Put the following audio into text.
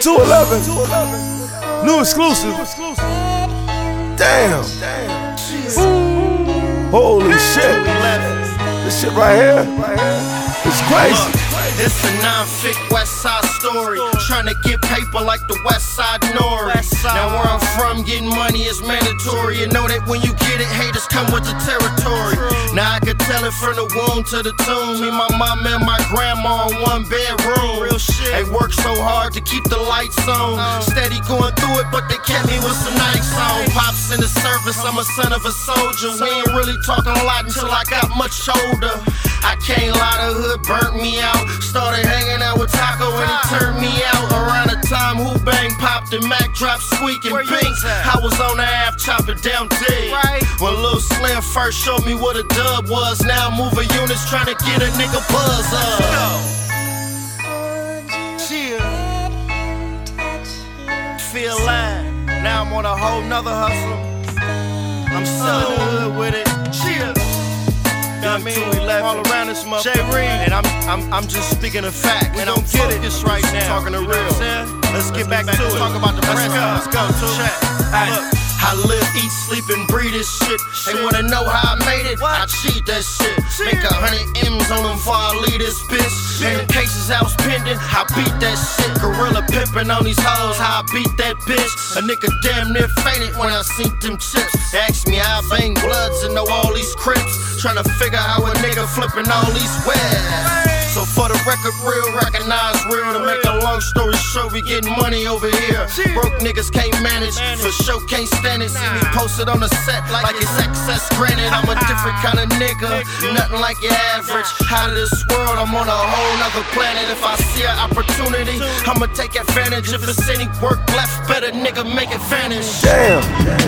211. New exclusive. Damn. Holy shit. This shit right here. It's crazy. It's a non-fic West Side story. Trying to get paper like the West Side Nori. Now where I'm from, getting money is mandatory. You know that when you get it, haters come with the territory. Now I can tell it from the womb to the tomb. Me, my mom, and my grandma in one bedroom. Real shit. They work so hard to keep the lights on. Steady going through it, but they kept me with some nights on. Pops in the service, I'm a son of a soldier. We ain't really talking a lot until I got much older. I can't lie, the hood burnt me out. Started hanging out with Taco and he turned me out. Around the time who bang popped and Mac dropped squeaking pink. I was on the half chopping down D. When Lil Slim first showed me what a dub was, now moving units trying to get a nigga buzz up. Now I'm on a whole nother hustle. I'm so good with it. Chill. I mean, all around this mother. And I'm, I'm, I'm just speaking a fact. and I'm get it this right now. Talking the real. Let's get back to it. Talk about the Let's go. Let's go. To check. I live, eat, sleep, and breathe this shit. They wanna know how I made it? I cheat that shit. Make a hundred M's on them before I leave this bitch. And the cases I was pending, I beat that shit. Gorilla pimping on these hoes, how I beat that bitch. A nigga damn near fainted when I seen them chips. Asked me how I bang bloods and know all these crips. Trying to figure out how a nigga flipping all these webs. So the record, real, recognize real. To make a long story short, we getting money over here. Broke niggas can't manage, for sure can't stand it. See me posted on the set like it's excess granted. I'm a different kind of nigga, nothing like your average. Out of this world, I'm on a whole nother planet. If I see an opportunity, I'ma take advantage. If it's any work left, better nigga make it vanish. Damn.